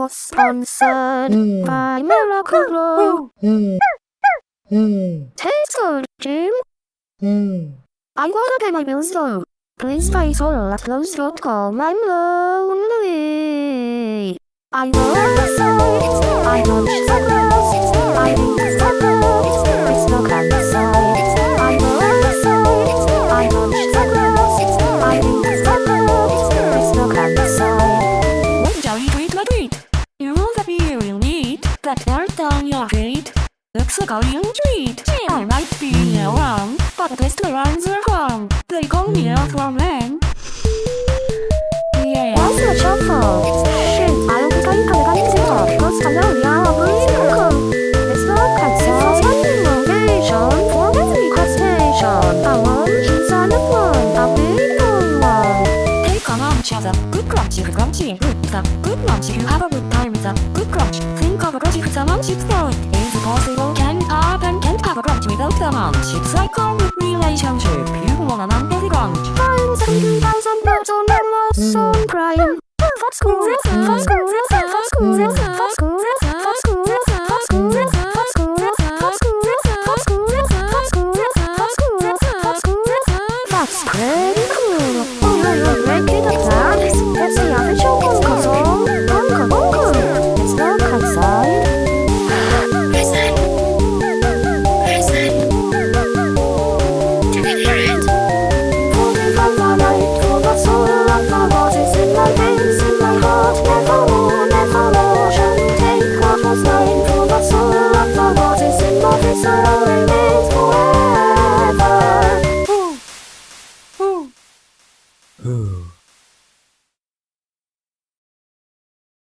I'm was answered by Miracle Grow. Tastes good, Jim. I wanna pay my bills though. Please pay total at close.com. I'm lonely. I go outside. I watch Lexically intrigued. I might be around, but this runs are from. They call me a from man. Yeah. What's the shuffle? Shit, I don't think I can get it off. What's the now? Yeah, I'm going to come. It's not concerned. It's not motivation for the requestation. The one she's on the phone, a big one. Take on each other. Good crunchy, good crunchy, good stuff. Good lunch, you have a good time, it's a good is possible can happen can coverage without the one ship's iconic relationship you wanna number the ground times and on the lost on crying for school for school for school for school for school for school for school school school school school school that's pretty cool Ooh.